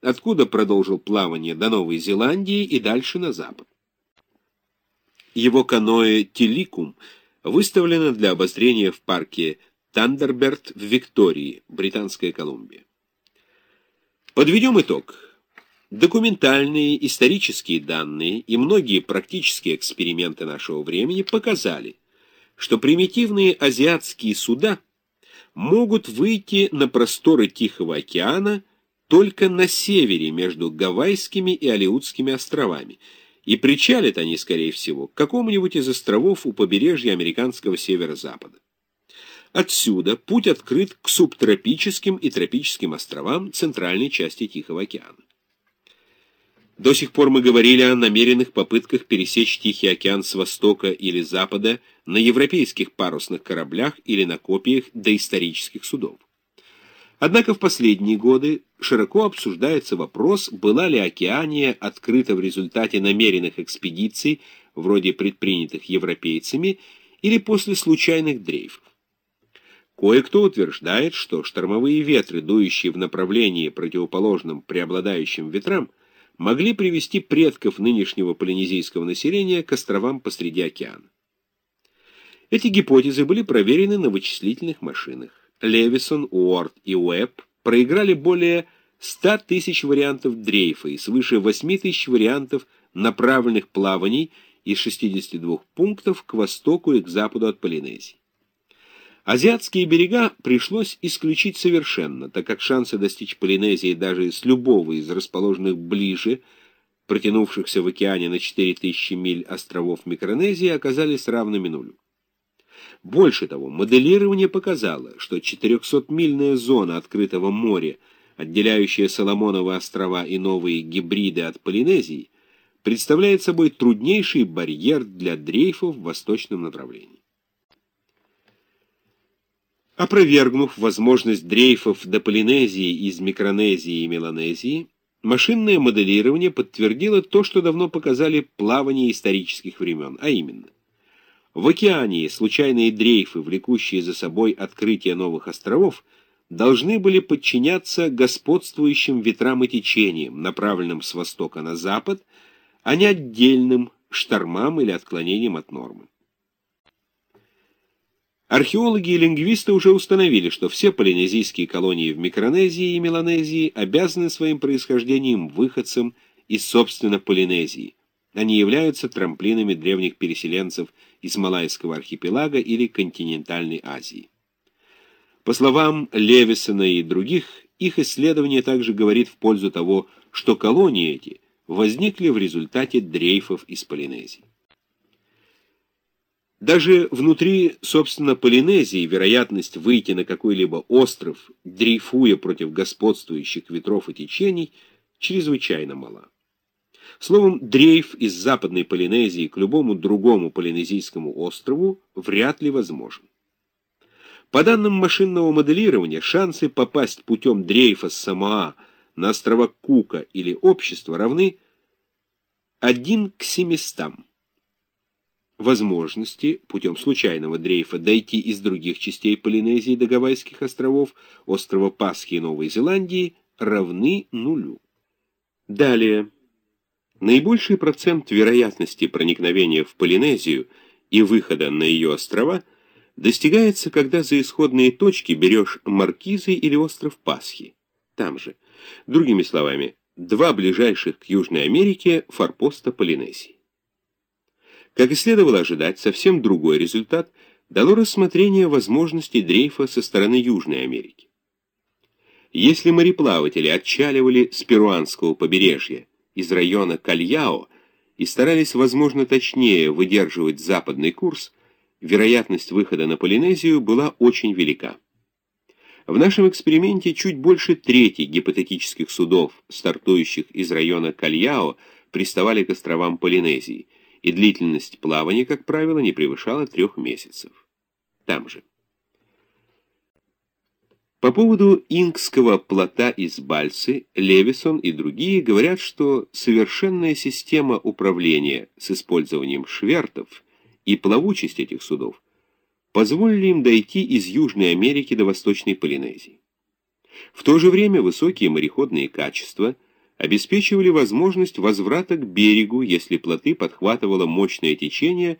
откуда продолжил плавание до Новой Зеландии и дальше на запад. Его каноэ «Теликум» выставлено для обозрения в парке Тандерберт в Виктории, Британская Колумбия. Подведем итог. Документальные исторические данные и многие практические эксперименты нашего времени показали, что примитивные азиатские суда могут выйти на просторы Тихого океана только на севере между Гавайскими и Алиутскими островами, и причалят они, скорее всего, к какому-нибудь из островов у побережья американского северо-запада. Отсюда путь открыт к субтропическим и тропическим островам центральной части Тихого океана. До сих пор мы говорили о намеренных попытках пересечь Тихий океан с востока или запада на европейских парусных кораблях или на копиях доисторических судов. Однако в последние годы широко обсуждается вопрос, была ли Океания открыта в результате намеренных экспедиций, вроде предпринятых европейцами, или после случайных дрейфов. Кое-кто утверждает, что штормовые ветры, дующие в направлении противоположном преобладающим ветрам, могли привести предков нынешнего полинезийского населения к островам посреди океана. Эти гипотезы были проверены на вычислительных машинах. Левисон, Уорд и Уэбб проиграли более 100 тысяч вариантов дрейфа и свыше 8 тысяч вариантов направленных плаваний из 62 пунктов к востоку и к западу от Полинезии. Азиатские берега пришлось исключить совершенно, так как шансы достичь Полинезии даже с любого из расположенных ближе, протянувшихся в океане на 4000 миль островов Микронезии, оказались равными нулю. Больше того, моделирование показало, что 400-мильная зона открытого моря, отделяющая Соломоновы острова и новые гибриды от Полинезии, представляет собой труднейший барьер для дрейфов в восточном направлении. Опровергнув возможность дрейфов до Полинезии из Микронезии и Меланезии, машинное моделирование подтвердило то, что давно показали плавание исторических времен, а именно, в океане случайные дрейфы, влекущие за собой открытие новых островов, должны были подчиняться господствующим ветрам и течениям, направленным с востока на запад, а не отдельным штормам или отклонениям от нормы. Археологи и лингвисты уже установили, что все полинезийские колонии в Микронезии и Меланезии обязаны своим происхождением выходцам из, собственно, Полинезии. Они являются трамплинами древних переселенцев из Малайского архипелага или континентальной Азии. По словам Левисона и других, их исследование также говорит в пользу того, что колонии эти возникли в результате дрейфов из Полинезии. Даже внутри, собственно, Полинезии вероятность выйти на какой-либо остров, дрейфуя против господствующих ветров и течений, чрезвычайно мала. Словом, дрейф из Западной Полинезии к любому другому полинезийскому острову вряд ли возможен. По данным машинного моделирования, шансы попасть путем дрейфа с Самоа на острова Кука или Общества равны 1 к 700 возможности путем случайного дрейфа дойти из других частей Полинезии до Гавайских островов, острова Пасхи и Новой Зеландии равны нулю. Далее. Наибольший процент вероятности проникновения в Полинезию и выхода на ее острова достигается, когда за исходные точки берешь Маркизы или остров Пасхи. Там же. Другими словами, два ближайших к Южной Америке форпоста Полинезии. Как и следовало ожидать, совсем другой результат дало рассмотрение возможностей дрейфа со стороны Южной Америки. Если мореплаватели отчаливали с перуанского побережья из района Кальяо и старались, возможно, точнее выдерживать западный курс, вероятность выхода на Полинезию была очень велика. В нашем эксперименте чуть больше трети гипотетических судов, стартующих из района Кальяо, приставали к островам Полинезии – и длительность плавания, как правило, не превышала трех месяцев. Там же. По поводу инкского плота из Бальсы, Левисон и другие говорят, что совершенная система управления с использованием швертов и плавучесть этих судов позволили им дойти из Южной Америки до Восточной Полинезии. В то же время высокие мореходные качества – обеспечивали возможность возврата к берегу, если плоты подхватывало мощное течение